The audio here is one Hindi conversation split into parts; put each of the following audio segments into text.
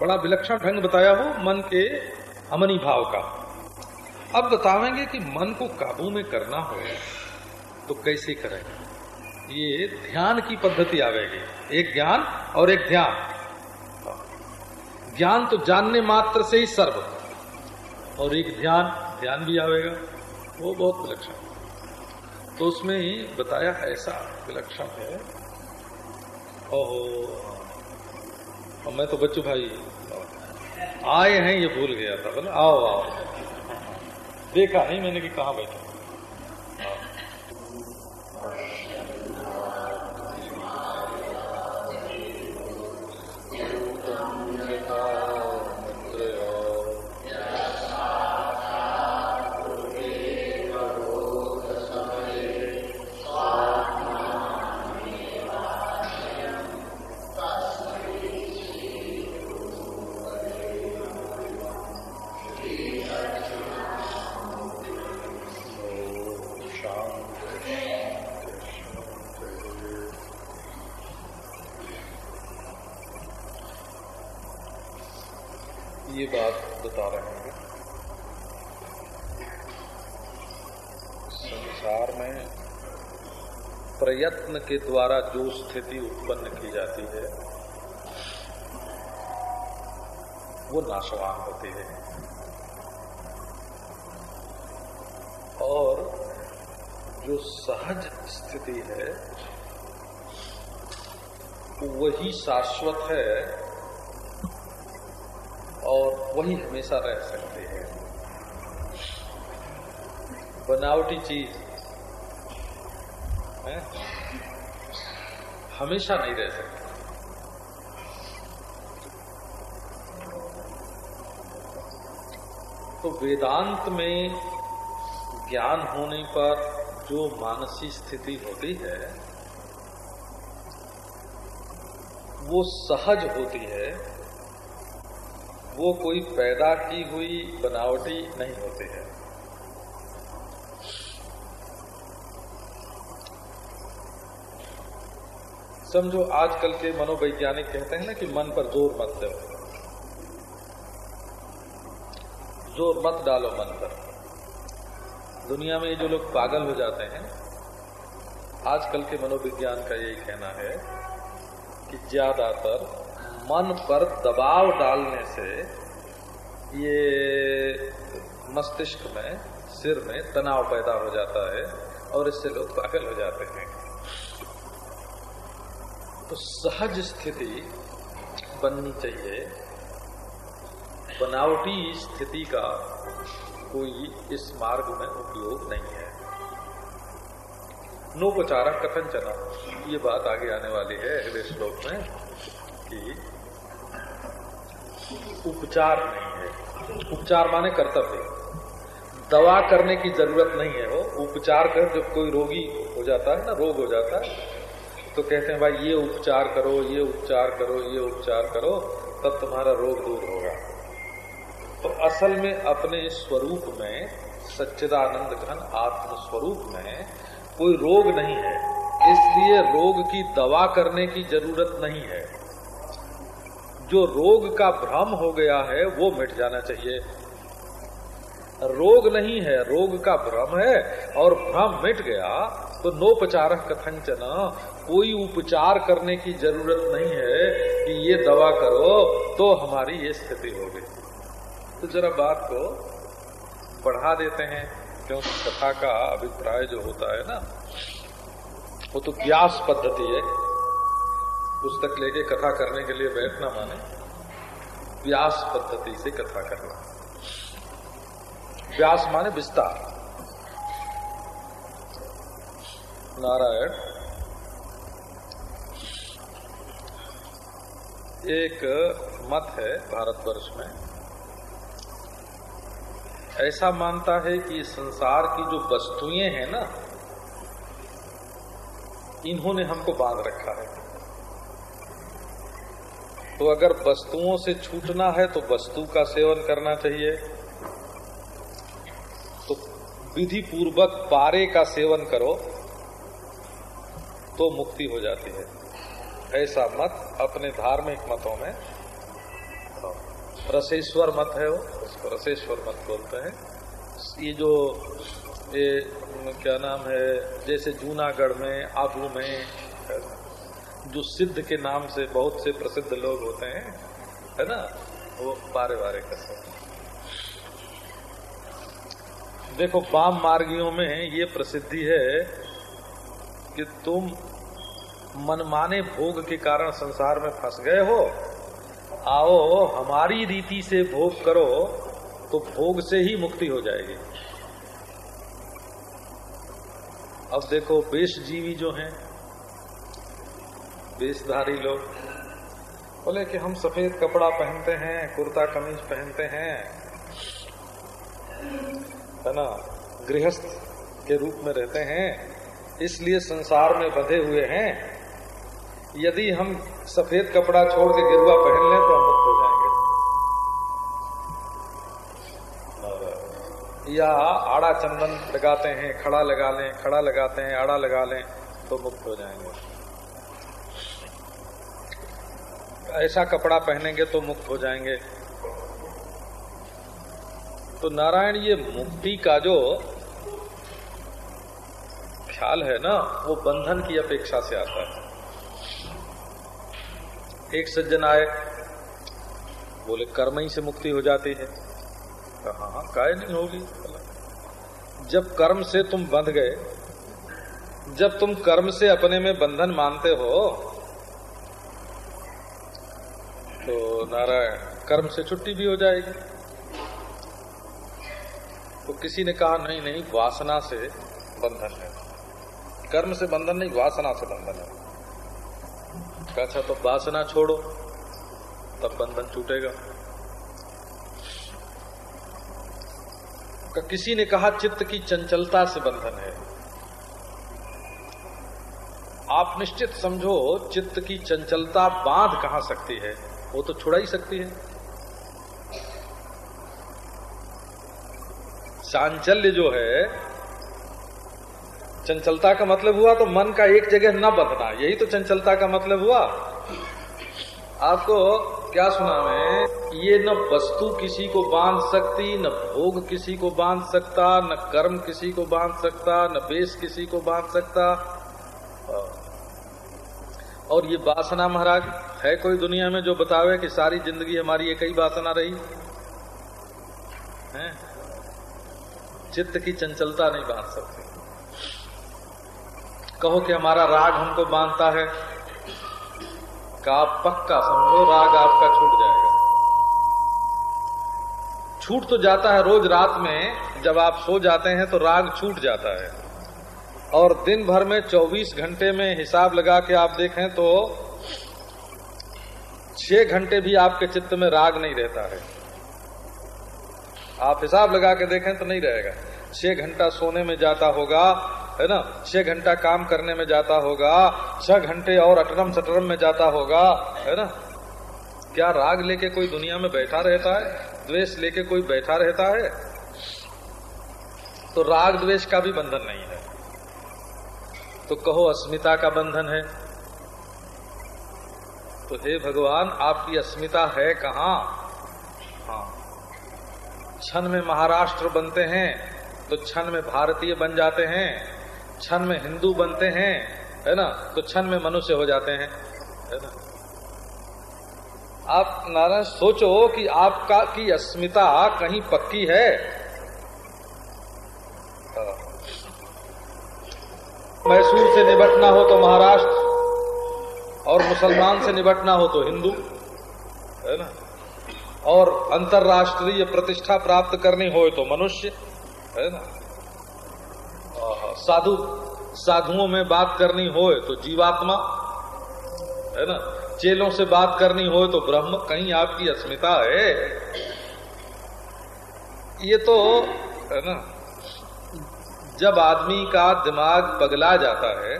बड़ा विलक्षण ढंग बताया हो मन के अमनी भाव का। अब बतावेंगे कि मन को काबू में करना हो तो कैसे करेंगे? ये ध्यान की पद्धति आवेगी। एक ज्ञान और एक ध्यान। ज्ञान तो जानने मात्र से ही सर्व। और एक ध्यान ध्यान भी आवेगा। वो बहुत विलक्षण। तो उसमें ही बताया ऐसा विलक्षण है। ओहो। मैं तो बच्चू भाई आए हैं, ये भूल गया था। बोले, आओ आओ। देखा नहीं मैंने कि कहा बैठा। प्रयत्न के द्वारा जो स्थिति उत्पन्न की जाती है, वो नाशवान होती है। और जो सहज स्थिति है, वही शाश्वत है और वही हमेशा रह सकते हैं। बनावटी चीज़ है। हमेशा नहीं रह सकती। तो वेदांत में ज्ञान होने पर जो मानसिक स्थिति होती है, वो सहज होती है। वो कोई पैदा की हुई बनावटी नहीं होती है। समझो आजकल के मनोवैज्ञानिक कहते हैं ना कि मन पर ज़ोर मत दो। ज़ोर मत डालो मन पर। दुनिया में ये जो लोग पागल हो जाते हैं, आजकल के मनोविज्ञान का यही कहना है कि ज़्यादातर मन पर दबाव डालने से ये मस्तिष्क में, सिर में तनाव पैदा हो जाता है और इससे लोग पागल हो जाते हैं। तो सहज स्थिति बननी चाहिए। बनावटी स्थिति का कोई इस मार्ग में उपयोग नहीं है। नोपचारक कथन चना। ये बात आगे आने वाली है अगले श्लोक में कि उपचार नहीं है। उपचार माने कर्तव्य। दवा करने की ज़रूरत नहीं है वो। उपचार कर जब कोई रोगी हो जाता है ना, रोग हो जाता है तो कहते हैं, भाई, ये उपचार करो, ये उपचार करो, ये उपचार करो, तब तुम्हारा रोग दूर होगा। तो असल में अपने स्वरूप में, सच्चिदानंद घन आत्म स्वरूप में, कोई रोग नहीं है। इसलिए रोग की दवा करने की ज़रूरत नहीं है। जो रोग का भ्रम हो गया है, वो मिट जाना चाहिए। रोग नहीं है, रोग का भ्रम है, और भ्रम मिट गया तो नोपचारक कथंचन कोई उपचार करने की ज़रूरत नहीं है कि ये दवा करो तो हमारी ये स्थिति होगी तो जरा बात को बढ़ा देते हैं, क्योंकि कथा का अभिप्राय जो होता है ना, वो तो व्यास पद्धति है। पुस्तक लेके कथा करने के लिए बैठना माने व्यास पद्धति से कथा करना। व्यास माने विस्तार। नारायण एक मत है भारतवर्ष में। ऐसा मानता है कि संसार की जो वस्तुएँ हैं ना, इन्होंने हमको बाँध रखा है। तो अगर वस्तुओं से छूटना है तो वस्तु का सेवन करना चाहिए। तो विधि पूर्वक पारे का सेवन करो तो मुक्ति हो जाती है। ऐसा मत, अपने धार्मिक मतों में। रसेश्वर मत है वो, उसको रसेश्वर मत बोलते हैं। ये जो, ये, क्या नाम है, जैसे जूनागढ़ में, आबू में, जो सिद्ध के नाम से बहुत से प्रसिद्ध लोग होते हैं, है ना, वो बारे बारे करते हैं। देखो वाम मार्गियों में ये प्रसिद्धि है कि तुम मनमाने भोग के कारण संसार में फंस गए हो, आओ हमारी रीति से भोग करो तो भोग से ही मुक्ति हो जाएगी। अब देखो, वेशजीवी जो हैं, वेशधारी लोग, बोले कि हम सफ़ेद कपड़ा पहनते हैं, कुर्ता कमीज पहनते हैं, है ना, गृहस्थ के रूप में रहते हैं, इसलिए संसार में बंधे हुए हैं। यदि हम सफ़ेद कपड़ा छोड़ के गिरुआ पहन लें तो हम मुक्त हो जाएँगे। या आड़ा चंदन लगाते हैं, खड़ा लगा लें, खड़ा लगाते हैं, आड़ा लगा लें तो मुक्त हो जाएँगे। ऐसा कपड़ा पहनेंगे तो मुक्त हो जाएँगे। तो नारायण, ये मुक्ति का जो ख्याल है ना, वो बंधन की अपेक्षा से आता है। एक सज्जन आए, बोले, कर्म ही से मुक्ति हो जाती है। कहा हाँ काय नहीं होगी जब कर्म से तुम बंध गए, जब तुम कर्म से अपने में बंधन मानते हो तो नारायण, कर्म से छुट्टी भी हो जाएगी। तो किसी ने कहा, नहीं नहीं, वासना से बंधन है। कर्म से बंधन नहीं, वासना से बंधन है। अच्छा तो वासना छोड़ो, तब बंधन छूटेगा। किसी ने कहा, चित्त की चंचलता से बंधन है। आप निश्चित समझो, चित्त की चंचलता बाँध कहाँ सकती है? वो तो छुड़ा ही सकती है। चांचल्य जो है चंचलता का मतलब हुआ तो मन का एक जगह न बंधना यही तो चंचलता का मतलब हुआ। आपको क्या सुना मैं? ये न वस्तु किसी को बाँध सकती, न भोग किसी को बाँध सकता, न कर्म किसी को बाँध सकता, न बेस किसी को बाँध सकता। और ये वासना महाराज, है कोई दुनिया में जो बतावे कि सारी ज़िंदगी हमारी एक ही वासना रही? है? चित्त की चंचलता नहीं बाँध सकती। कहो कि हमारा राग हमको बांधता है। का पक्का समझो, राग आपका छूट जाएगा। छूट तो जाता है रोज रात में, जब आप सो जाते हैं तो राग छूट जाता है। और दिन भर में 24 घंटे में हिसाब लगा के आप देखें तो छह घंटे भी आपके चित्त में राग नहीं रहता है। आप हिसाब लगा के देखें तो नहीं रहेगा। छह घंटा सोने में जाता होगा है ना? छह घंटा काम करने में जाता होगा, छह घंटे और अटरम सटरम में जाता होगा, है ना? क्या राग लेके कोई दुनिया में बैठा रहता है? द्वेष लेके कोई बैठा रहता है? तो राग द्वेष का भी बंधन नहीं है। तो कहो अस्मिता का बंधन है। तो हे भगवान, आपकी अस्मिता है कहा? हाँ। क्षण में महाराष्ट्र बनते हैं तो क्षण में भारतीय बन जाते हैं। क्षण में हिंदू बनते हैं, है ना? तो क्षण में मनुष्य हो जाते हैं, है ना? आप नारायण, सोचो कि आपका, की अस्मिता कहीं पक्की है? मैसूर से निबटना हो तो महाराष्ट्र, और मुसलमान से निबटना हो तो हिंदू, है ना? और अंतर्राष्ट्रीय प्रतिष्ठा प्राप्त करनी हो तो मनुष्य, है ना? साधु, साधुओं में बात करनी हो तो जीवात्मा, है ना? चेलों से बात करनी हो तो ब्रह्म, कहीं आपकी अस्मिता है? ये तो है ना? जब आदमी का दिमाग पगला जाता है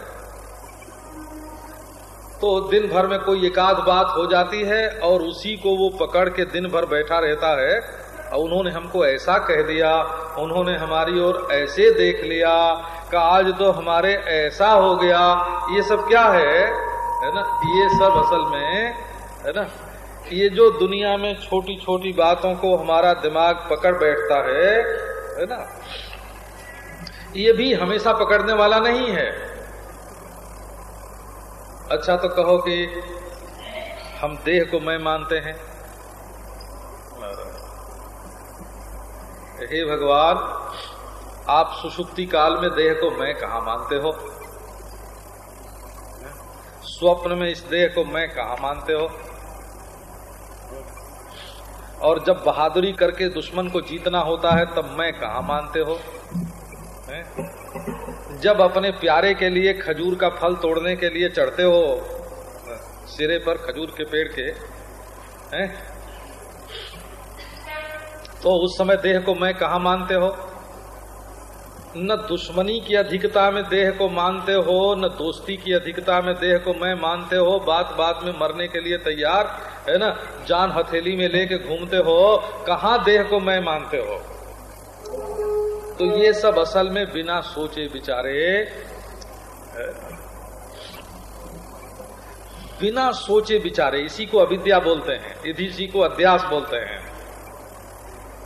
तो दिन भर में कोई एकाध बात हो जाती है और उसी को वो पकड़ के दिन भर बैठा रहता है और उन्होंने हमको ऐसा कह दिया, उन्होंने हमारी ओर ऐसे देख लिया कि आज तो हमारे ऐसा हो गया, ये सब क्या है? है ना? ये सब असल में, है ना? ये जो दुनिया में छोटी छोटी बातों को हमारा दिमाग पकड़ बैठता है है ना? ये भी हमेशा पकड़ने वाला नहीं है। अच्छा तो कहो कि हम देह को मैं मानते हैं। हे भगवान आप सुषुप्ति काल में देह को मैं कहा मानते हो? स्वप्न में इस देह को मैं कहा मानते हो? और जब बहादुरी करके दुश्मन को जीतना होता है, तब मैं कहा मानते हो? जब अपने प्यारे के लिए खजूर का फल तोड़ने के लिए चढ़ते हो, सिरे पर खजूर के पेड़ के, हैं? तो उस समय देह को मैं कहा मानते हो? न दुश्मनी की अधिकता में देह को मानते हो, न दोस्ती की अधिकता में देह को मैं मानते हो, बात बात में मरने के लिए तैयार, है ना? जान हथेली में लेके घूमते हो, कहा देह को मैं मानते हो? तो ये सब असल में बिना सोचे विचारे बिना सोचे विचारे, इसी को अविद्या बोलते हैं, इसी को अध्यास बोलते हैं।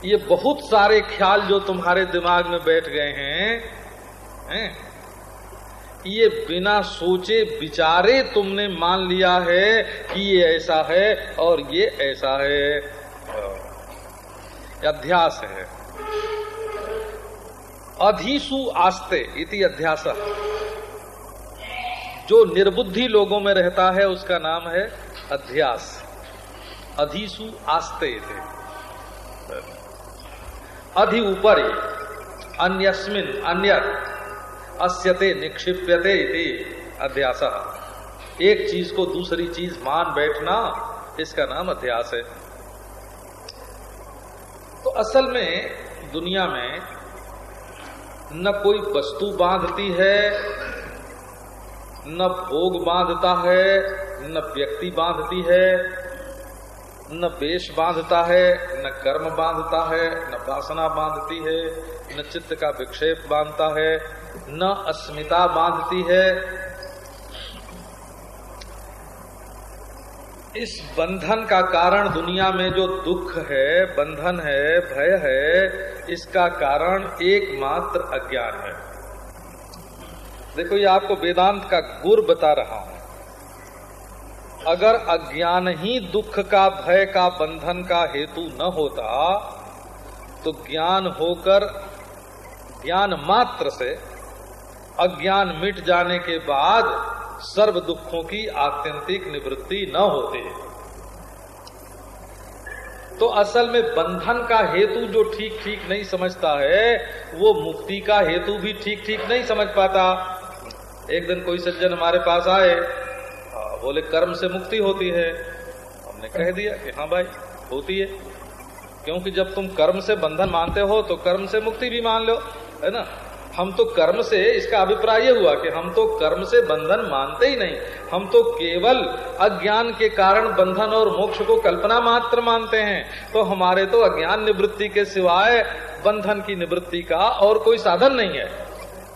ये बहुत सारे ख्याल जो तुम्हारे दिमाग में बैठ गए हैं हैं? ये बिना सोचे विचारे तुमने मान लिया है कि ये ऐसा है और ये ऐसा है। अध्यास है। अधिसु आस्ते इति अध्यास। जो निर्बुद्धि लोगों में रहता है उसका नाम है अध्यास। अधिसु आस्ते थे अधि ऊपरी अन्यस्मिन अन्य अस्यते, निक्षिप्यते इति अध्यास एक चीज़ को दूसरी चीज़ मान बैठना, इसका नाम अध्यास है। तो असल में दुनिया में न कोई वस्तु बांधती है, न भोग बांधता है, न व्यक्ति बांधती है न वेश बांधता है, न कर्म बांधता है, न वासना बांधती है, न चित्त का विक्षेप बांधता है, न अस्मिता बांधती है। इस बंधन का कारण दुनिया में जो दुख है, बंधन है, भय है, इसका कारण एकमात्र अज्ञान है। देखो, ये आपको वेदांत का गुर बता रहा हूँ। अगर अज्ञान ही दुख का, भय का, बंधन का हेतु न होता तो ज्ञान होकर, ज्ञान मात्र से अज्ञान मिट जाने के बाद सर्व दुखों की आत्यंतिक निवृत्ति न होती। तो असल में बंधन का हेतु जो ठीक ठीक नहीं समझता है, वो मुक्ति का हेतु भी ठीक ठीक नहीं समझ पाता। एक दिन कोई सज्जन हमारे पास आए बोले, कर्म से मुक्ति होती है। हमने कह दिया कि हाँ भाई, होती है। क्योंकि जब तुम कर्म से बंधन मानते हो तो कर्म से मुक्ति भी मान लो, है ना? हम तो कर्म से, इसका अभिप्राय हुआ कि हम तो कर्म से बंधन मानते ही नहीं। हम तो केवल अज्ञान के कारण बंधन और मोक्ष को कल्पना मात्र मानते हैं। तो हमारे तो अज्ञान निवृत्ति के सिवाय बंधन की निवृत्ति का और कोई साधन नहीं है।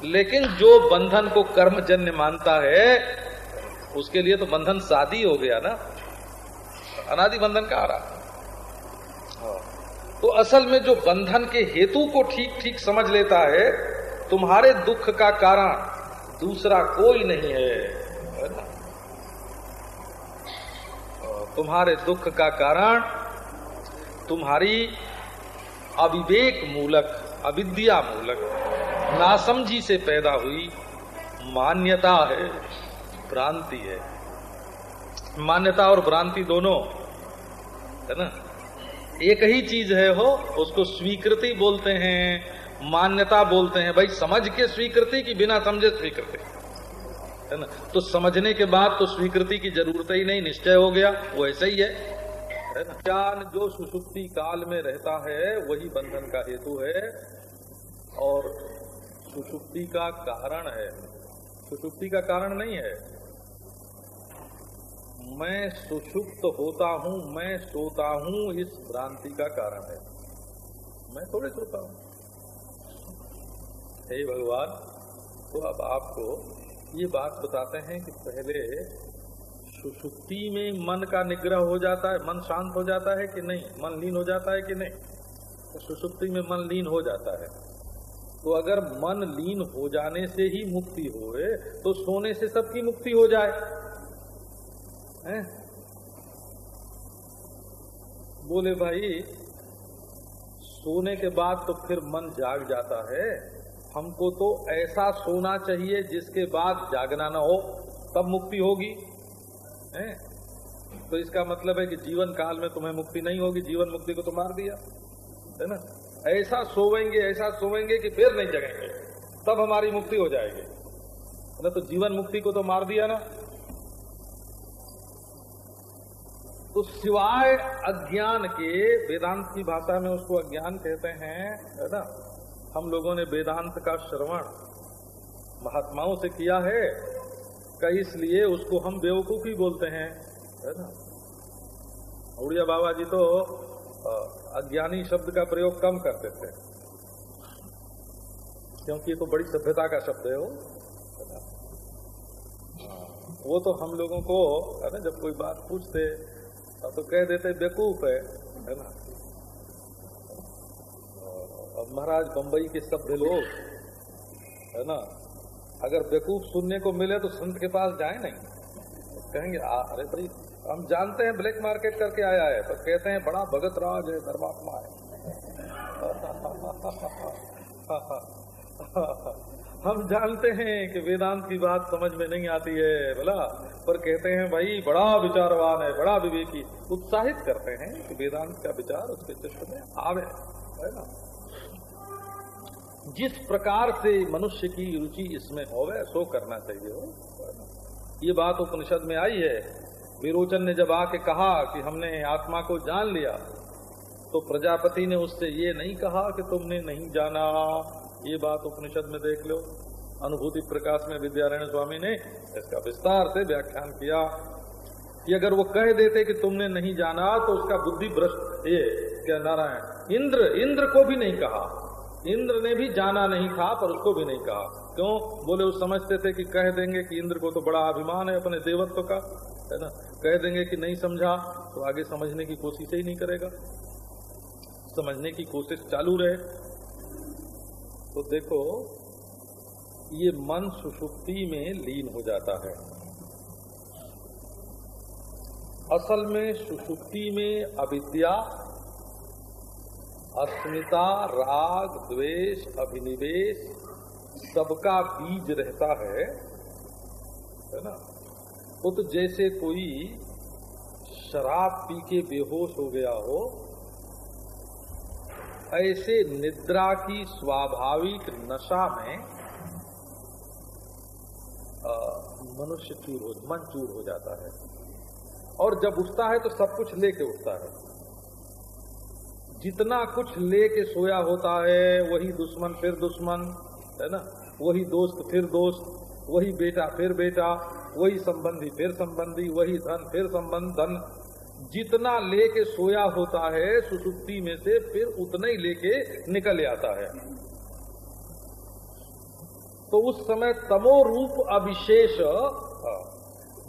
लेकिन जो बंधन को कर्मजन्य मानता है उसके लिए तो बंधन शादी हो गया ना। अनादि बंधन का आ रहा तो असल में जो बंधन के हेतु को ठीक ठीक समझ लेता है, तुम्हारे दुख का कारण दूसरा कोई नहीं है, तुम्हारे दुख का कारण तुम्हारी अविवेक मूलक, अविद्या मूलक, नासमझी से पैदा हुई मान्यता है। भ्रांति है। मान्यता और भ्रांति दोनों, है ना? एक ही चीज़ है हो उसको स्वीकृति बोलते हैं, मान्यता बोलते हैं। भाई, समझ के स्वीकृति की बिना समझे स्वीकृति, है ना? तो समझने के बाद तो स्वीकृति की ज़रूरत ही नहीं, निश्चय हो गया, वो ऐसा ही, है ना? ज्ञान जो सुसुप्ति काल में रहता है, वही बंधन का हेतु है, और सुसुप्ति का कारण है। सुसुप्ति का कारण नहीं है। मैं सुषुप्त होता हूँ, मैं सोता हूँ, इस भ्रांति का कारण है। मैं थोड़े सोता हूँ। हे भगवान तो अब आपको ये बात बताते हैं कि पहले सुषुप्ति में मन का निग्रह हो जाता है, मन शांत हो जाता है कि नहीं? मन लीन हो जाता है कि नहीं? तो सुषुप्ति में मन लीन हो जाता है। तो अगर मन लीन हो जाने से ही मुक्ति होए तो सोने से सबकी मुक्ति हो जाए। हैं? बोले, भाई, सोने के बाद तो फिर मन जाग जाता है। हमको तो ऐसा सोना चाहिए जिसके बाद जागना ना हो, तब मुक्ति होगी। हैं? तो इसका मतलब है कि जीवन काल में तुम्हें मुक्ति नहीं होगी, जीवन मुक्ति को तो मार दिया। है ना? ऐसा सोवेंगे ऐसा सोवेंगे कि फिर नहीं जगेंगे, तब हमारी मुक्ति हो जाएगी। ना तो जीवन मुक्ति को तो मार दिया ना। तो सिवाय अज्ञान के, वेदांत की भाषा में उसको अज्ञान कहते हैं, है ना? हम लोगों ने वेदांत का श्रवण महात्माओं से किया है का इसलिए उसको हम बेवकूफ़ी बोलते हैं, है ना? उड़िया बाबा जी तो अज्ञानी शब्द का प्रयोग कम करते थे। क्योंकि ये तो बड़ी सभ्यता का शब्द है वो वो तो हम लोगों को, है ना, जब कोई बात पूछते तो कह देते बेकूफ है है ना? अब महाराज, बंबई के सभ्य लोग, है ना? अगर बेकूफ सुनने को मिले तो संत के पास जाए नहीं। कहेंगे अरे भाई, हम जानते हैं ब्लैक मार्केट करके आया है, पर कहते हैं, बड़ा भगत राज है, धर्मात्मा है। हम जानते हैं कि वेदांत की बात समझ में नहीं आती है बोला पर कहते हैं, भाई, बड़ा विचारवान है, बड़ा विवेकी। उत्साहित करते हैं कि वेदांत का विचार उसके चित्र में आवे, है ना? जिस प्रकार से मनुष्य की रुचि इसमें होवे, सो करना चाहिए, हो। ये बात उपनिषद में आई है। विरोचन ने जब आके कहा कि हमने आत्मा को जान लिया तो प्रजापति ने उससे ये नहीं कहा कि तुमने नहीं जाना। ये बात उपनिषद में देख लो। अनुभूति प्रकाश में विद्यारायण स्वामी ने इसका विस्तार से व्याख्यान किया कि अगर वो कह देते कि तुमने नहीं जाना तो उसका बुद्धि भ्रष्ट ये क्या नारायण? इंद्र इंद्र को भी नहीं कहा। इंद्र ने भी जाना नहीं था, पर उसको भी नहीं कहा। क्यों? बोले, वो समझते थे कि कह देंगे कि इंद्र को तो बड़ा अभिमान है अपने देवत्व का, है ना? कह देंगे कि नहीं समझा तो आगे समझने की कोशिश ही नहीं करेगा। समझने की कोशिश चालू रहे। तो देखो, ये मन सुषुप्ति में लीन हो जाता है। असल में सुषुप्ति में अविद्या, अस्मिता, राग, द्वेष, अभिनिवेश, सबका बीज रहता है है ना? वो तो जैसे कोई शराब पी के बेहोश हो गया हो ऐसे निद्रा की स्वाभाविक नशा में मनुष्य चूर हो, मन चूर हो जाता है। और जब उठता है तो सब कुछ लेके उठता है। जितना कुछ लेके सोया होता है, वही दुश्मन फिर दुश्मन, है ना? वही दोस्त फिर दोस्त, वही बेटा फिर बेटा, वही संबंधी फिर संबंधी, वही धन फिर संबंध, धन। जितना लेके सोया होता है, सुसुप्ति में से फिर उतना ही लेके निकल आता है। तो उस समय तमो रूप अविशेष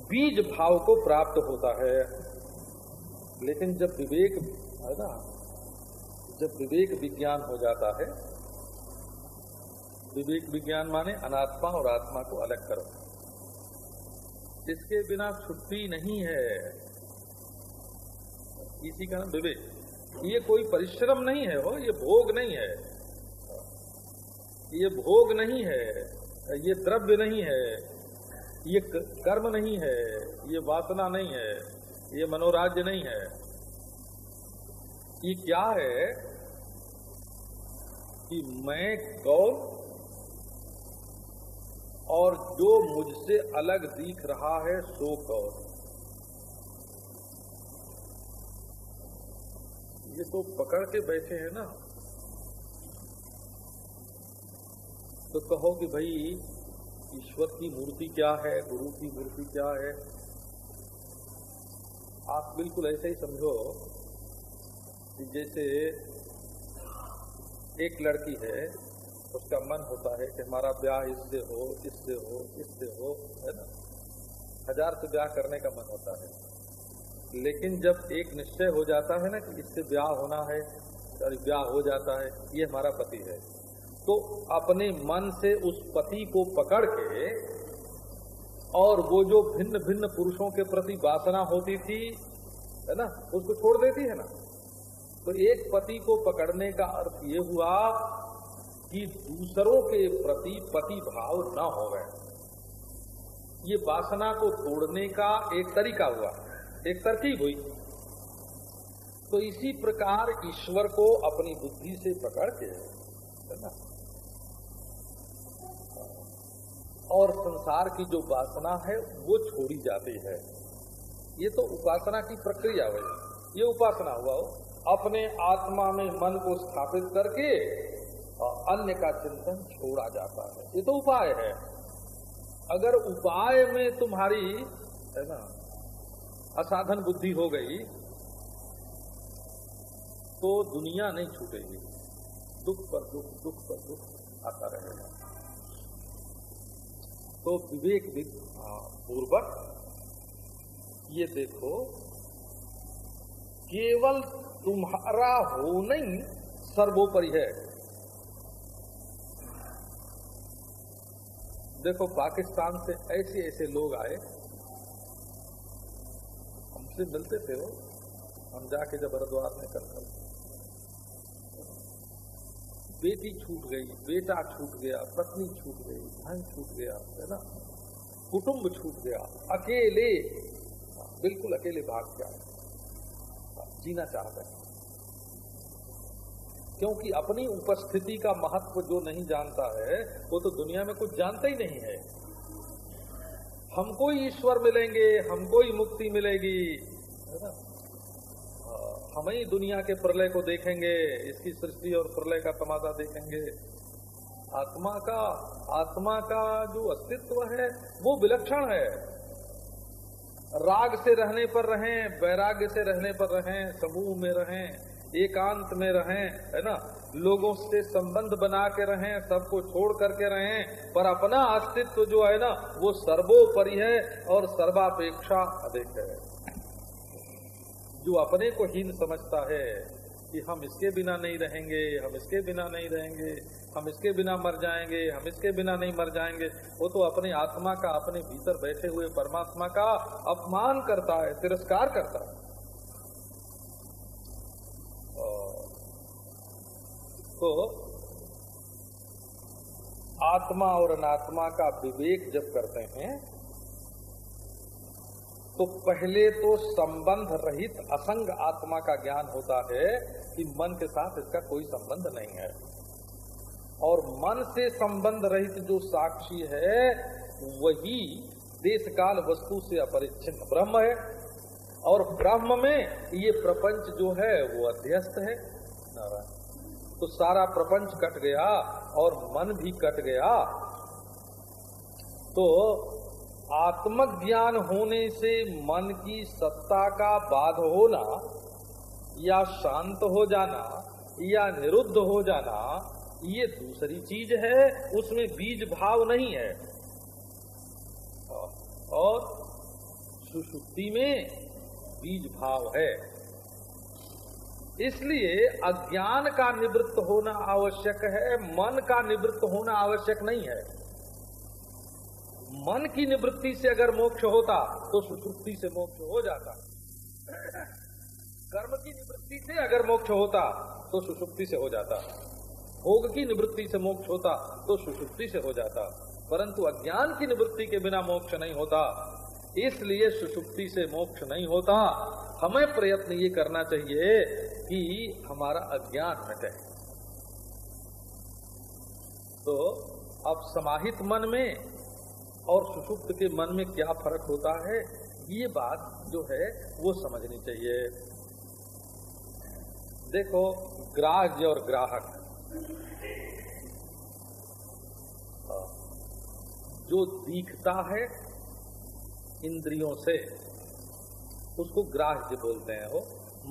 बीज भाव को प्राप्त होता है। लेकिन जब विवेक, है ना, जब विवेक विज्ञान हो जाता है, विवेक विज्ञान माने अनात्मा और आत्मा को अलग करो। इसके बिना छुट्टी नहीं है इसी का नाम विवेक। ये कोई परिश्रम नहीं है, हो, ये भोग नहीं है। ये भोग नहीं है, ये द्रव्य नहीं है, ये कर्म नहीं है, ये वासना नहीं है, ये मनोराज्य नहीं है। ये क्या है कि मैं कौन और जो मुझसे अलग दिख रहा है, सो कौन? ये तो पकड़ के बैठे हैं ना। तो कहो कि भाई, ईश्वर की मूर्ति क्या है? गुरु की मूर्ति क्या है? आप बिल्कुल ऐसे ही समझो कि जैसे एक लड़की है, उसका मन होता है कि हमारा ब्याह इससे हो इससे हो इससे हो, है ना? हज़ार से ब्याह करने का मन होता है। लेकिन जब एक निश्चय हो जाता है ना कि इससे ब्याह होना है, और ब्याह हो जाता है, ये हमारा पति है। तो अपने मन से उस पति को पकड़ के और वो जो भिन्न भिन्न पुरुषों के प्रति वासना होती थी, है ना, उसको छोड़ देती है ना। तो एक पति को पकड़ने का अर्थ ये हुआ कि दूसरों के प्रति पति भाव न हो गए ये वासना को तोड़ने का एक तरीका हुआ। एक तरकीब हुई। तो इसी प्रकार ईश्वर को अपनी बुद्धि से पकड़ के, है ना? और संसार की जो वासना है, वो छोड़ी जाती है। ये तो उपासना की प्रक्रिया हुई। ये उपासना हुआ हो। अपने आत्मा में मन को स्थापित करके अन्य का चिंतन छोड़ा जाता है। ये तो उपाय है। अगर उपाय में तुम्हारी, है ना असाधन बुद्धि हो गई तो दुनिया नहीं छूटेगी। दुख पर दुख दुख पर दुख आता रहेगा। तो विवेक पूर्वक ये देखो, केवल तुम्हारा हो नहीं, सर्वोपरि है। देखो, पाकिस्तान से ऐसे ऐसे लोग आए हमसे मिलते थे वो। हम जाके जब हरिद्वार में कर बेटी छूट गई, बेटा छूट गया, पत्नी छूट गई, धन छूट गया, है ना? कुटुंब छूट गया। अकेले, बिल्कुल अकेले भाग गया। जीना चाहते हैं। क्योंकि अपनी उपस्थिति का महत्व जो नहीं जानता है, वो तो दुनिया में कुछ जानता ही नहीं है। हमको ही ईश्वर मिलेंगे, हमको ही मुक्ति मिलेगी। है ना हम ही दुनिया के प्रलय को देखेंगे, इसकी सृष्टि और प्रलय का तमाशा देखेंगे। आत्मा का आत्मा का जो अस्तित्व है, वो विलक्षण है। राग से रहने पर रहें, वैराग्य से रहने पर रहें, समूह में रहें एकांत में रहें, है ना? लोगों से संबंध बना के रहें, सबको छोड़ करके रहें, पर अपना अस्तित्व जो है ना, वो सर्वोपरि है और सर्वापेक्षा अधिक है। जो अपने को हीन समझता है कि हम इसके बिना नहीं रहेंगे, हम इसके बिना नहीं रहेंगे, हम इसके बिना मर जाएँगे, हम इसके बिना नहीं मर जाएँगे, वो तो अपने आत्मा का, अपने भीतर बैठे हुए परमात्मा का अपमान करता है, तिरस्कार करता है। तो आत्मा और अनात्मा का विवेक जब करते हैं तो पहले तो संबंध रहित असंग आत्मा का ज्ञान होता है कि मन के साथ इसका कोई संबंध नहीं है। और मन से संबंध रहित जो साक्षी है, वही देश काल वस्तु से अपरिच्छिन्न ब्रह्म है। और ब्रह्म में ये प्रपंच जो है, वो अध्यस्त है। तो सारा प्रपंच कट गया और मन भी कट गया। तो आत्मज्ञान होने से मन की सत्ता का बाध होना, या शांत हो जाना, या निरुद्ध हो जाना, ये दूसरी चीज़ है, उसमें बीज भाव नहीं है। और सुषुप्ति में बीज भाव है। इसलिए अज्ञान का निवृत्त होना आवश्यक है, मन का निवृत्त होना आवश्यक नहीं है। मन की निवृत्ति से अगर मोक्ष होता तो सुसुप्ति से मोक्ष हो जाता। कर्म की निवृत्ति से अगर मोक्ष होता तो सुसुप्ति से हो जाता। भोग की निवृत्ति से मोक्ष होता तो सुसुप्ति से हो जाता। परंतु अज्ञान की निवृत्ति के बिना मोक्ष नहीं होता, इसलिए सुसुप्ति से मोक्ष नहीं होता। हमें प्रयत्न ये करना चाहिए कि हमारा अज्ञान हटे तो अब समाहित मन में और सुषुप्त के मन में क्या फ़र्क होता है, ये बात जो है, वो समझनी चाहिए। देखो ग्राह्य और ग्राहक। जो दिखता है इंद्रियों से, उसको ग्राह्य बोलते हैं वो,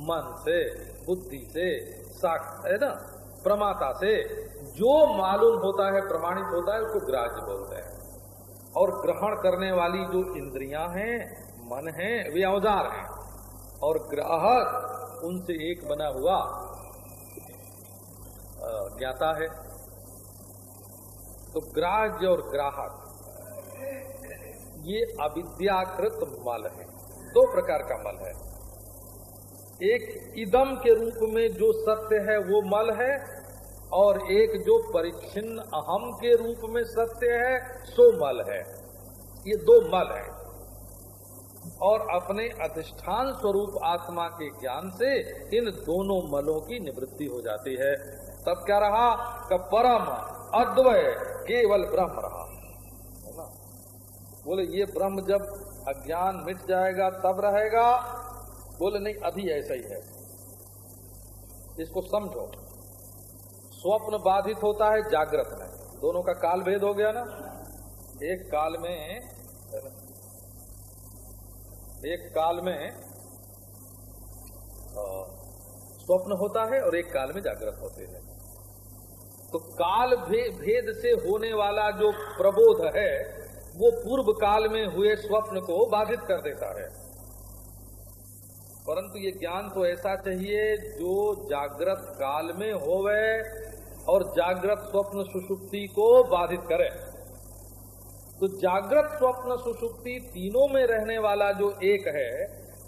मन से। बुद्धि से साक्ष है ना? प्रमाता से, जो मालूम होता है, प्रमाणित होता है, उसको ग्राह्य बोलते हैं। और ग्रहण करने वाली जो इंद्रियाँ हैं, मन है, वे औज़ार हैं। और ग्राहक उनसे एक बना हुआ ज्ञाता है। तो ग्राह्य और ग्राहक, ये अविद्याकृत मल है। दो प्रकार का मल है। एक इदम के रूप में जो सत्य है वो मल है, और एक जो परिच्छिन्न अहम के रूप में सत्य है, सो मल है। ये दो मल है। और अपने अधिष्ठान स्वरूप आत्मा के ज्ञान से इन दोनों मलों की निवृत्ति हो जाती है। तब क्या रहा? का परम अद्वय केवल ब्रह्म रहा। है ना? बोले, ये ब्रह्म जब अज्ञान मिट जाएगा, तब रहेगा। बोले, नहीं, अभी ऐसा ही है। इसको समझो। स्वप्न बाधित होता है, जागृत में दोनों का काल भेद हो गया ना? एक काल में, एक काल में स्वप्न होता है और एक काल में जागृत होते हैं। तो काल भेद से होने वाला जो प्रबोध है, वो पूर्व काल में हुए स्वप्न को बाधित कर देता है। परंतु ये ज्ञान तो ऐसा चाहिए जो जागृत काल में होवे और जागृत स्वप्न सुषुप्ति को बाधित करे। तो जागृत स्वप्न सुषुप्ति तीनों में रहने वाला जो एक है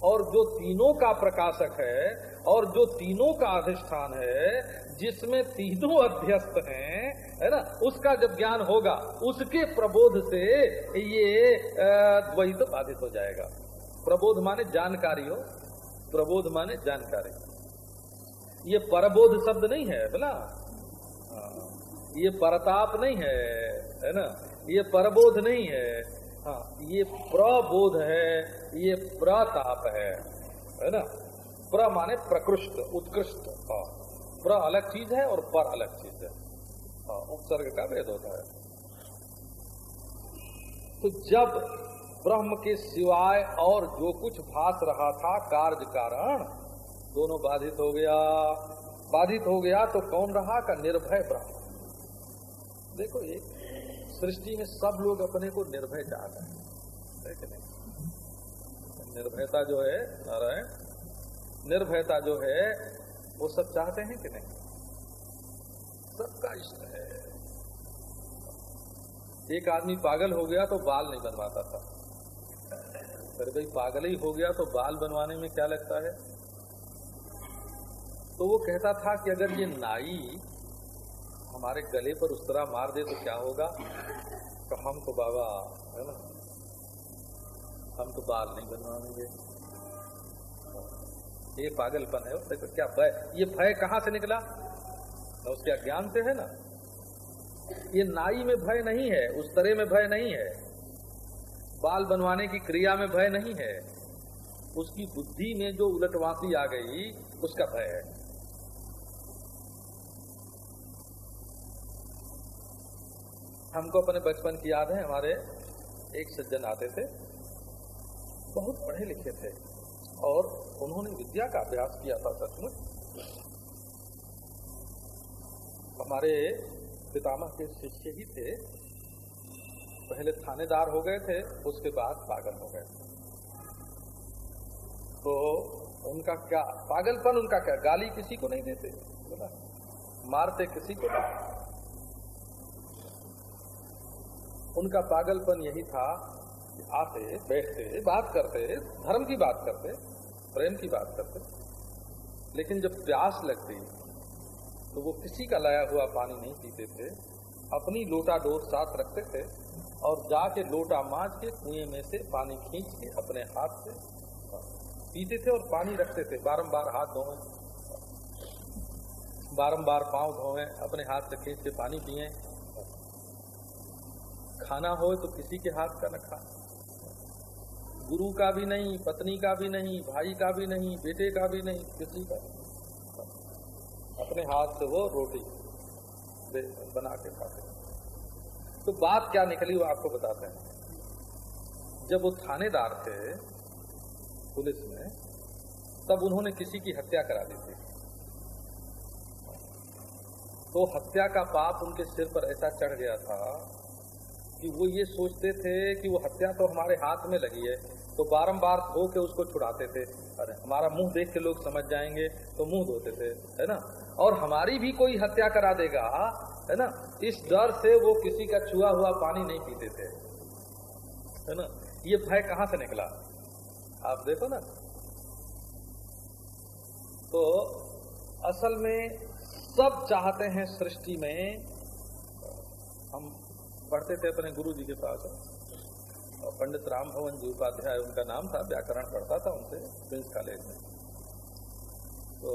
और जो तीनों का प्रकाशक है और जो तीनों का अधिष्ठान है, जिसमें तीनों अध्यस्त हैं, है ना? उसका जब ज्ञान होगा, उसके प्रबोध से ये द्वैत बाधित हो जाएगा। प्रबोध माने जानकारी हो प्रबोध माने जानकारी। ये परबोध शब्द नहीं है बोला हाँ, ये परताप नहीं है है ना? ये परबोध नहीं है। हाँ ये प्रबोध है ये प्रताप है है ना? प्र माने प्रकृष्ट उत्कृष्ट। हाँ प्र अलग चीज़ है और पर अलग चीज़ है। हाँ उपसर्ग का भेद होता है। तो जब ब्रह्म के सिवाय और जो कुछ भास रहा था कार्य कारण, दोनों बाधित हो गया। बाधित हो गया तो कौन रहा? का निर्भय ब्रह्म। देखो ये सृष्टि में सब लोग अपने को निर्भय चाहते हैं। निर्भयता जो है, नारायण, निर्भयता जो है, वो सब चाहते हैं कि नहीं? सबका इष्ट है। एक आदमी पागल हो गया तो बाल नहीं बनवाता था। फिर भाई पागल ही हो गया तो बाल बनवाने में क्या लगता है? तो वो कहता था कि अगर ये नाई हमारे गले पर उस तरह मार दे तो क्या होगा? तो हम तो बाबा, है ना? हम तो बाल नहीं बनवाएँगे। ये पागलपन है देखो क्या भय? ये भय कहाँ से निकला? तो उसके अज्ञान से है ना? ये नाई में भय नहीं है, उस तरह में भय नहीं है। बाल बनवाने की क्रिया में भय नहीं है। उसकी बुद्धि में जो उलटवासी आ गई, उसका भय है। हमको अपने बचपन की याद है, हमारे एक सज्जन आते थे। बहुत पढ़े लिखे थे और उन्होंने विद्या का अभ्यास किया था सचमुच। हमारे पितामह के शिष्य ही थे। पहले थानेदार हो गए थे, उसके बाद पागल हो गए तो उनका क्या, पागलपन उनका क्या? गाली किसी को नहीं देते मारते किसी को नहीं। उनका पागलपन यही था कि आते, बैठते, बात करते, धर्म की बात करते, प्रेम की बात करते। लेकिन जब प्यास लगती तो वो किसी का लाया हुआ पानी नहीं पीते थे, अपनी लोटा डोर साथ रखते थे और जाके लोटा माज के कुएँ में से पानी खींच के अपने हाथ से पीते थे और पानी रखते थे। बारंबार हाथ धोए, बारंबार पाँव धोए, अपने हाथ से खींच के पानी पिए। खाना हो तो किसी के हाथ का न खा। गुरु का भी नहीं, पत्नी का भी नहीं, भाई का भी नहीं, बेटे का भी नहीं, किसी का अपने हाथ से वो रोटी बना के खाते तो बात क्या निकली वो आपको बताते हैं। जब वो थानेदार थे, पुलिस में, तब उन्होंने किसी की हत्या करा दी थी। तो हत्या का पाप उनके सिर पर ऐसा चढ़ गया था कि वो ये सोचते थे कि वो हत्या तो हमारे हाथ में लगी है तो बारंबार धो के उसको छुड़ाते थे। अरे, हमारा मुँह देख के लोग समझ जाएँगे तो मुँह धोते थे, है ना? और हमारी भी कोई हत्या करा देगा है ना? इस डर से वो किसी का छुआ हुआ पानी नहीं पीते थे। है ना? ये भय कहाँ से निकला? आप देखो ना। तो असल में सब चाहते हैं सृष्टि में, हम पढ़ते थे अपने गुरु जी के पास। और पंडित राम भवन जी उपाध्याय, उनका नाम था, व्याकरण पढ़ता था उनसे प्रिंस कॉलेज में। तो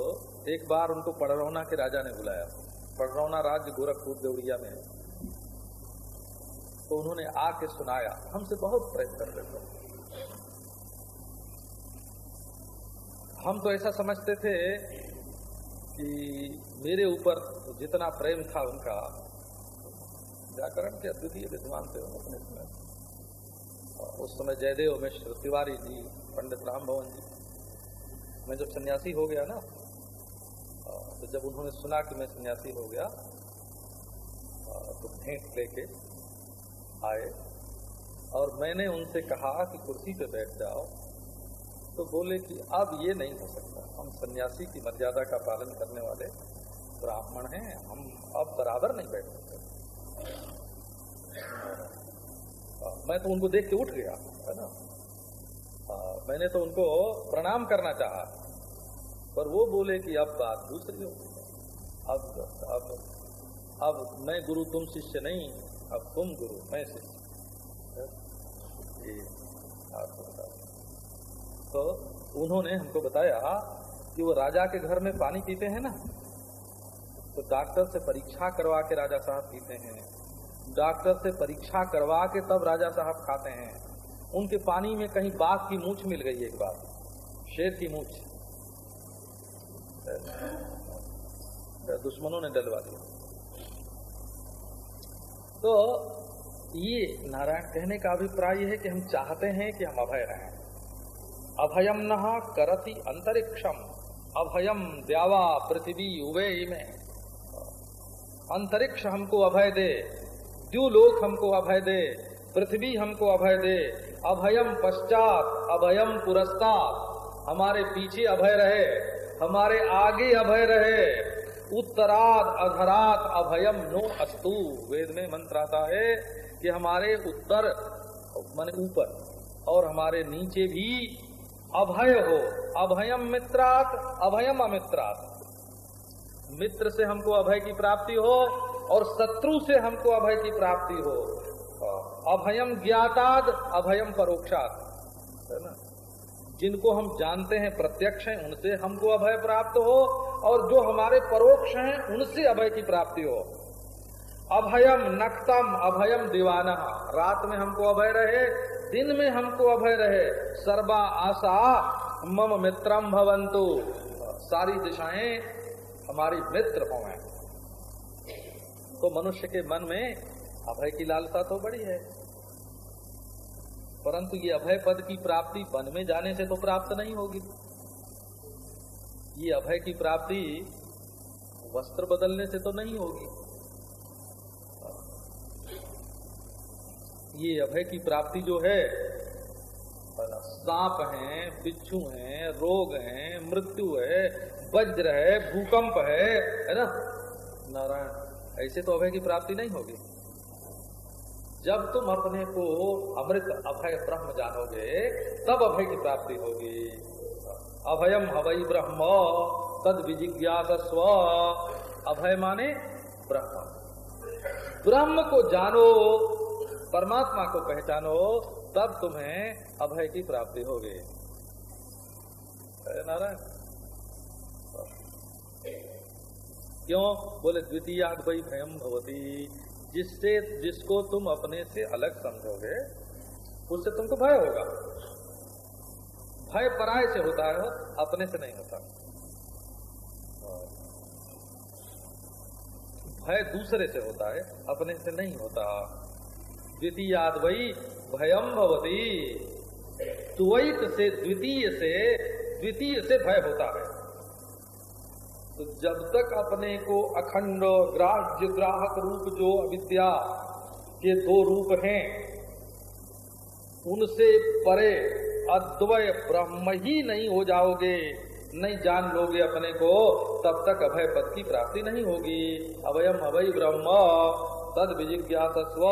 एक बार उनको पड़रौना के राजा ने बुलाया। पड़रौना राज्य गोरखपुर देवरिया में तो उन्होंने आके सुनाया। हमसे बहुत प्रेम करते थे। हम तो ऐसा समझते थे कि मेरे ऊपर जितना प्रेम था उनका, व्याकरण के अद्वितीय विद्वान थे अपने समय। उस समय जयदेव मिश्र तिवारी जी, पंडित राम भवन जी। मैं जब सन्यासी हो गया ना तो जब उन्होंने सुना कि मैं सन्यासी हो गया तो भेंट लेके आए और मैंने उनसे कहा कि कुर्सी पे बैठ जाओ। तो बोले कि अब ये नहीं हो सकता। हम सन्यासी की मर्यादा का पालन करने वाले ब्राह्मण हैं। हम अब बराबर नहीं बैठ सकते। मैं तो उनको देख के उठ गया, है ना? मैंने तो उनको प्रणाम करना चाहा। पर वो बोले कि अब बात दूसरी हो अब अब अब मैं गुरु तुम शिष्य नहीं, अब तुम गुरु मैं शिष्य। तो उन्होंने हमको बताया कि वो राजा के घर में पानी पीते हैं ना? तो डॉक्टर से परीक्षा करवा के राजा साहब पीते हैं। डॉक्टर से परीक्षा करवा के तब राजा साहब खाते हैं। उनके पानी में कहीं बाघ की मूछ मिल गई एक बार। शेर की मूछ। दुश्मनों ने डलवा दिया। तो ये नारायण कहने का अभिप्राय है कि हम चाहते हैं कि हम अभय रहें। अभयम न करति अंतरिक्षम, अभयम द्यावा पृथ्वी उवे में अंतरिक्ष हमको अभय दे, द्यूलोक हमको अभय दे, पृथ्वी हमको अभय दे, अभयम पश्चात, अभयम पुरस्कार हमारे पीछे अभय रहे। हमारे आगे अभय रहे। उत्तराद अधरात अभयम नो अस्तु। वेद में मंत्र आता है कि हमारे उत्तर, माने ऊपर, और हमारे नीचे भी अभय हो। अभयम मित्रात, अभयम अमित्रात। मित्र से हमको अभय की प्राप्ति हो, और शत्रु से हमको अभय की प्राप्ति हो। अभयम ज्ञाताद, अभयम परोक्षात। है ना? जिनको हम जानते हैं, प्रत्यक्ष हैं, उनसे हमको अभय प्राप्त हो और जो हमारे परोक्ष हैं, उनसे अभय की प्राप्ति हो। अभयम नक्तम, अभयम दीवाना। रात में हमको अभय रहे, दिन में हमको अभय रहे। सर्वा आशा, मम मित्रम भवंतु सारी दिशाएँ हमारी मित्र हो। तो मनुष्य के मन में अभय की लालसा तो बड़ी है। परंतु ये अभय पद की प्राप्ति वन में जाने से तो प्राप्त नहीं होगी। ये अभय की प्राप्ति वस्त्र बदलने से तो नहीं होगी। ये अभय की प्राप्ति जो है, सांप है, बिच्छू है, रोग है, मृत्यु है, वज्र है, भूकंप है है ना? नारायण, ऐसे तो अभय की प्राप्ति नहीं होगी। जब तुम अपने को अमृत अभय ब्रह्म जानोगे, तब अभय की प्राप्ति होगी। अभयम हवई ब्रह्म, तद विजिज्ञासस्व अभय माने ब्रह्म। ब्रह्म को जानो, परमात्मा को पहचानो, तब तुम्हें अभय की प्राप्ति होगी। नारायण। क्यों? बोले द्वितीय भयम भवती। जिससे, जिसको तुम अपने से अलग समझोगे, उससे तुमको भय होगा। भय पराय से होता है, अपने से नहीं होता। भय दूसरे से होता है, अपने से नहीं होता। द्वितीय वही भयम भवती। द्वैत से, द्वितीय से द्वितीय से भय होता है। तो जब तक अपने को अखंड ग्राह्य ग्राहक रूप जो अविद्या के दो रूप हैं, उनसे परे अद्वय ब्रह्म ही नहीं हो जाओगे, नहीं जान लोगे अपने को, तब तक अभय पद की प्राप्ति नहीं होगी। अभयम अभय ब्रह्म, तद विजिज्ञासस्व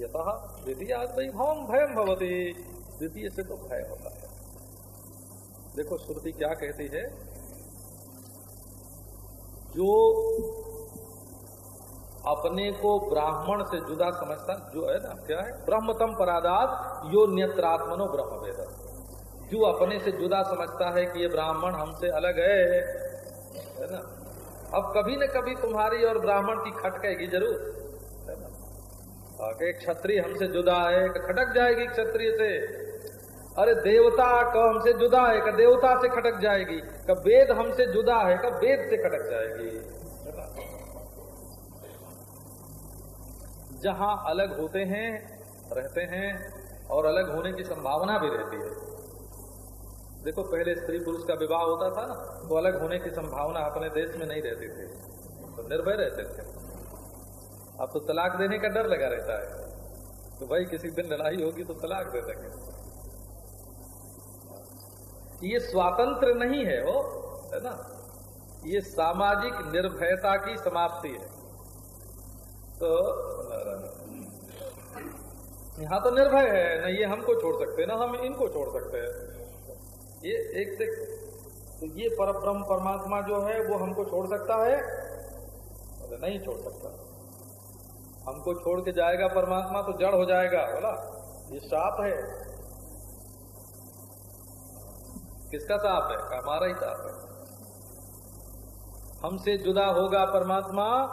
यतः द्वितीय भवम भयम भवती। द्वितीय से तो भय होता है। देखो, श्रुति क्या कहती है? जो अपने को ब्राह्मण से जुदा समझता जो है ना, क्या है? ब्रह्मतम परादात यो नेत्रात्मनो ब्रह्म वेद। जो अपने से जुदा समझता है कि ये ब्राह्मण हमसे अलग है है ना? अब कभी न कभी तुम्हारी और ब्राह्मण की खटकेगी ज़रूर, है ना? एक क्षत्रिय हमसे जुदा है खटक जाएगी क्षत्रिय से। अरे देवता का हमसे जुदा है, का देवता से खटक जाएगी, का वेद हमसे जुदा है, का वेद से खटक जाएगी। जहाँ अलग होते हैं, रहते हैं, और अलग होने की संभावना भी रहती है। देखो, पहले स्त्री पुरुष का विवाह होता था ना तो अलग होने की संभावना अपने देश में नहीं रहती थी तो निर्भय रहते थे। अब तो तलाक देने का डर लगा रहता है तो भाई किसी दिन लड़ाई होगी तो तलाक दे देंगे। ये स्वातंत्र नहीं है वो, है ना? ये सामाजिक निर्भयता की समाप्ति है। तो यहाँ तो निर्भय है, न ये हमको छोड़ सकते, ना हम इनको छोड़ सकते हैं। ये एक से तो ये पर ब्रह्म परमात्मा जो है, वो हमको छोड़ सकता है नहीं छोड़ सकता। हमको छोड़ के जाएगा परमात्मा तो जड़ हो जाएगा, बोला। ये साप है। किसका साप है? हमारा ही साप है। हमसे जुदा होगा परमात्मा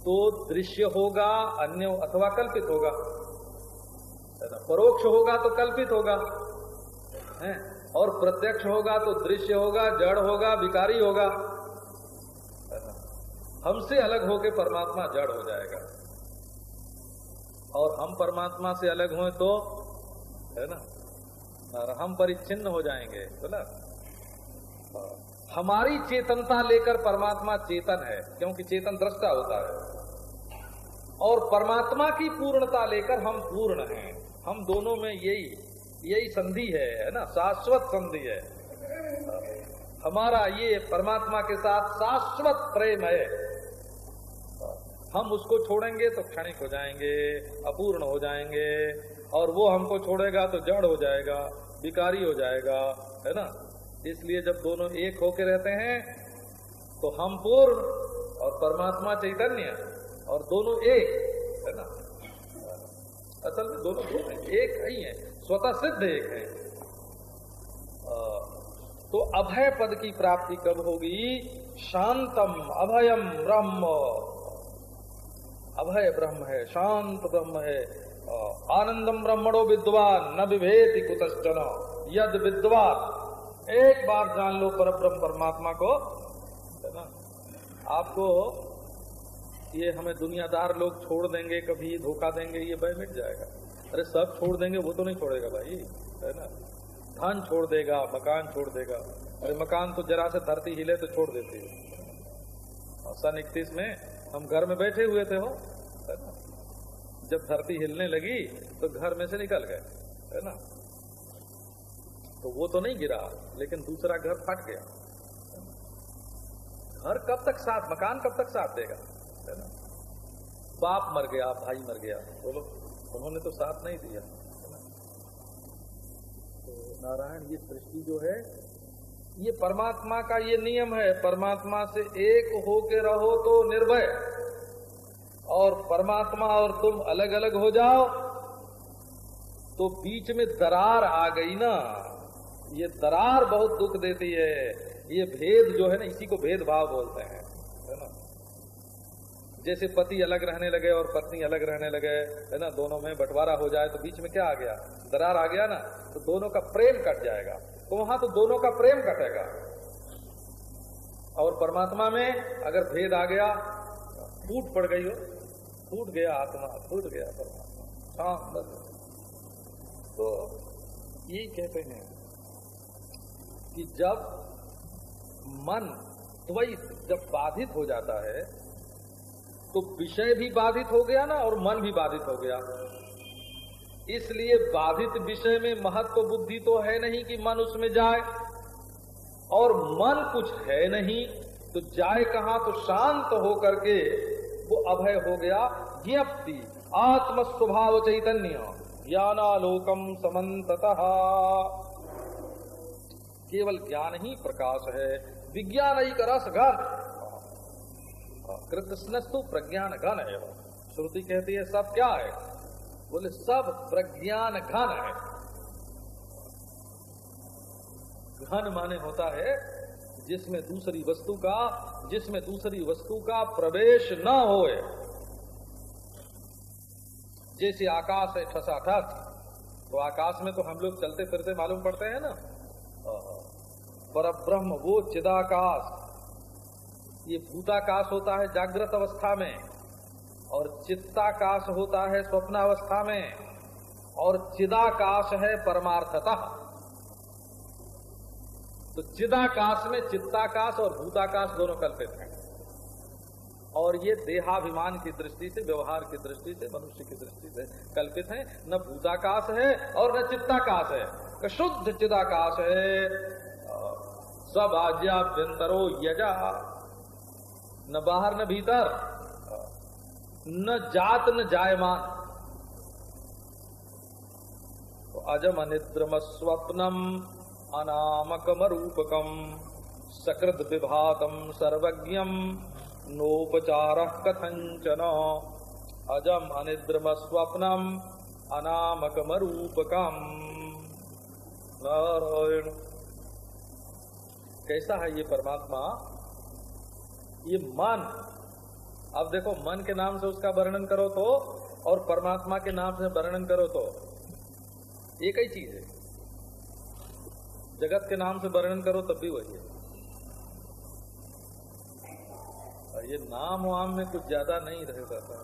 तो दृश्य होगा, अन्य अथवा कल्पित होगा। परोक्ष होगा तो कल्पित होगा। है? और प्रत्यक्ष होगा तो दृश्य होगा, जड़ होगा, विकारी होगा। हमसे अलग होके परमात्मा जड़ हो जाएगा। और हम परमात्मा से अलग हुए तो है ना? और हम परिच्छिन्न हो जाएँगे बोला हमारी चेतनता लेकर परमात्मा चेतन है, क्योंकि चेतन दृष्टा होता है। और परमात्मा की पूर्णता लेकर हम पूर्ण हैं। हम दोनों में यही यही संधि है है ना? शाश्वत संधि है। हमारा ये परमात्मा के साथ शाश्वत प्रेम है। हम उसको छोड़ेंगे तो क्षणिक हो जाएँगे, अपूर्ण हो जाएँगे, और वो हमको छोड़ेगा तो जड़ हो जाएगा। विकारी हो जाएगा, है ना? इसलिए जब दोनों एक होके रहते हैं तो हम पूर्ण और परमात्मा चैतन्य और दोनों एक, है ना? असल में दोनों एक ही है, स्वतः सिद्ध एक है। तो अभय पद की प्राप्ति कब होगी? शांतम अभयम ब्रह्म। अभय ब्रह्म है, शांत ब्रह्म है। आनंदम ब्रह्मणो विद्वान, न विभेति कुतश्चन। यद विद्वान। एक बार जान लो पर ब्रह्म परमात्मा को। है ना आपको ये हमें दुनियादार लोग छोड़ देंगे, कभी धोखा देंगे, ये भय मिट जाएगा। अरे सब छोड़ देंगे, वो तो नहीं छोड़ेगा भाई, है ना? धन छोड़ देगा, मकान छोड़ देगा। अरे मकान तो जरा से धरती हिले तो छोड़ देती है। सन इकतीस में हम घर में बैठे हुए थे हो जब धरती हिलने लगी तो घर में से निकल गए, है ना? तो वो तो नहीं गिरा, लेकिन दूसरा घर फट गया। घर कब तक साथ, मकान कब तक साथ देगा, है ना? बाप मर गया, भाई मर गया बोलो उन्होंने तो साथ नहीं दिया तो नारायण, ये सृष्टि जो है, ये परमात्मा का ये नियम है, परमात्मा से एक होके रहो तो निर्भय। और परमात्मा और तुम अलग अलग हो जाओ तो बीच में दरार आ गई ना। ये दरार बहुत दुख देती है। ये भेद जो है ना, इसी को भेदभाव बोलते हैं, है ना? जैसे पति अलग रहने लगे और पत्नी अलग रहने लगे, है ना? दोनों में बंटवारा हो जाए तो बीच में क्या आ गया? दरार आ गया ना तो दोनों का प्रेम कट जाएगा। तो वहाँ तो दोनों का प्रेम कटेगा। और परमात्मा में अगर भेद आ गया, फूट पड़ गई हो फूट गया आत्मा फूट गया परमात्मा। हाँ तो ये कहते हैं कि जब मन द्वैत जब बाधित हो जाता है तो विषय भी बाधित हो गया ना, और मन भी बाधित हो गया। इसलिए बाधित विषय में महत्व बुद्धि तो है नहीं कि मन उसमें जाए। और मन कुछ है नहीं तो जाए कहा? तो शांत होकर करके वो अभय हो गया ज्ञप्ति आत्म स्वभाव चैतन्य ज्ञानालोकम समत केवल ज्ञान ही प्रकाश है, विज्ञान ही रस घन कृतस्तु प्रज्ञान घन है। श्रुति कहती है, सब क्या है? बोले, सब प्रज्ञान घन है। घन माने होता है जिसमें दूसरी वस्तु का जिसमें दूसरी वस्तु का प्रवेश न होए। जैसे आकाश है ठसा ठस तो आकाश में तो हम लोग चलते फिरते मालूम पड़ते हैं ना? पर ब्रह्म वो चिदाकाश। ये भूताकाश होता है जागृत अवस्था में और चित्ताकाश होता है स्वप्नावस्था में और चिदाकाश है परमार्थता। तो चिदाकाश में चित्ताकाश और भूताकाश दोनों कल्पित हैं। और ये देहाभिमान की दृष्टि से, व्यवहार की दृष्टि से, मनुष्य की दृष्टि से कल्पित है। न भूताकाश है और न चित्ताकाश है। शुद्ध चिदाकाश है। सब आज्ञाभ्यंतरो यजा। न बाहर, न भीतर। न जात, न जायमान। तो अजम अनिद्रम स्वप्नम। अनामकमरूपकम। सकृत विभातम सर्वज्ञम। नोपचार कथंचन अजम अनिद्रम स्वप्नम अनामकमरूपकम। नारायण। कैसा है ये परमात्मा? ये मन। अब देखो, मन के नाम से उसका वर्णन करो तो और परमात्मा के नाम से वर्णन करो तो। एक ही चीज़ है। जगत के नाम से वर्णन करो, तब भी वही है। और ये नाम वाम में कुछ ज़्यादा नहीं रह जाता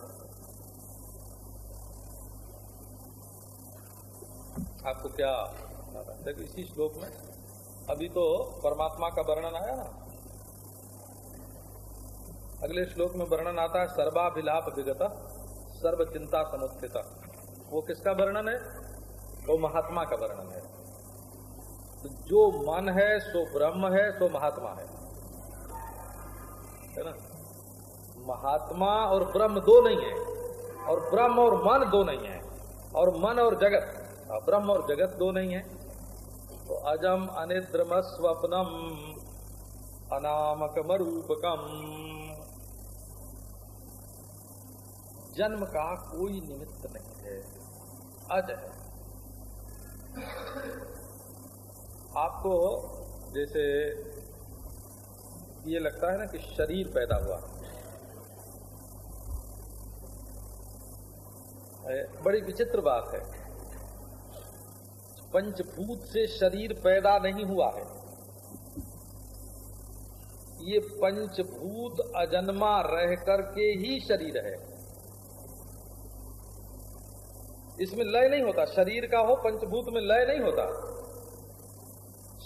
आपको क्या देखो इसी श्लोक में, अभी तो परमात्मा का वर्णन आया ना। अगले श्लोक में वर्णन आता है, सर्वाभिलाप विगत सर्व चिंता समुत्थित। वो किसका वर्णन है? वो महात्मा का वर्णन है। जो मन है सो ब्रह्म है सो महात्मा है। है ना? महात्मा और ब्रह्म दो नहीं है और ब्रह्म और मन दो नहीं है और मन और जगत। हाँ, ब्रह्म और जगत दो नहीं है। तो अजम अनिद्रम स्वप्नम अनामक मरूपकम। जन्म का कोई निमित्त नहीं है। अज है आपको जैसे ये लगता है ना कि शरीर पैदा हुआ। बड़ी विचित्र बात है। पंचभूत से शरीर पैदा नहीं हुआ है। ये पंचभूत अजन्मा रह करके ही शरीर है। इसमें लय नहीं होता। शरीर का हो, पंचभूत में लय नहीं होता।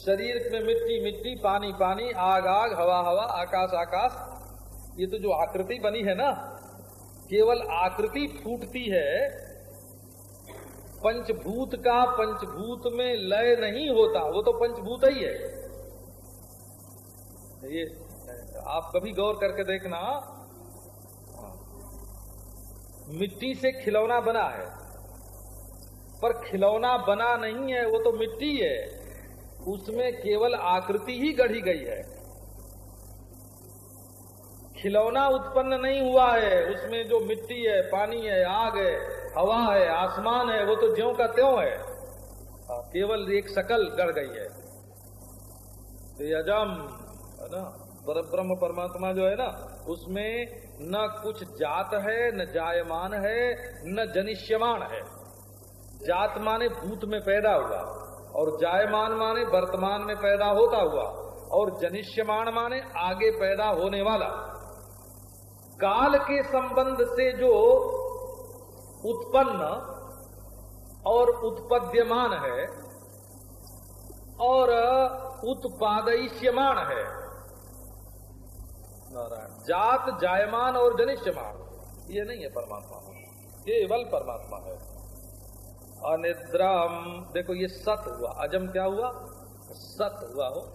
शरीर में मिट्टी मिट्टी, पानी पानी, आग आग, हवा हवा, आकाश आकाश। ये तो जो आकृति बनी है ना, केवल आकृति फूटती है। पंचभूत का पंचभूत में लय नहीं होता, वो तो पंचभूत ही है। ये, आप कभी गौर करके देखना, मिट्टी से खिलौना बना है। पर खिलौना बना नहीं है, वो तो मिट्टी है। उसमें केवल आकृति ही गढ़ी गई है। खिलौना उत्पन्न नहीं हुआ है। उसमें जो मिट्टी है पानी है आग है हवा है आसमान है वो तो ज्यो का त्यों है। हाँ, केवल एक शकल गढ़ गई है। तो है ना? पर ब्रह्म परमात्मा जो है ना उसमें न कुछ जात है न जायमान है न जनिष्यमान है। जात माने भूत में पैदा हुआ। और जायमान माने वर्तमान में पैदा होता हुआ और जनिष्यमान माने आगे पैदा होने वाला। काल के संबंध से जो उत्पन्न और उत्पद्यमान है और उत्पादयिष्यमान है। नारायण। जात जायमान और जनिष्यमान ये नहीं है परमात्मा। केवल परमात्मा है। अनिद्राम। देखो ये सत हुआ। अजम क्या हुआ? सत हुआ हो।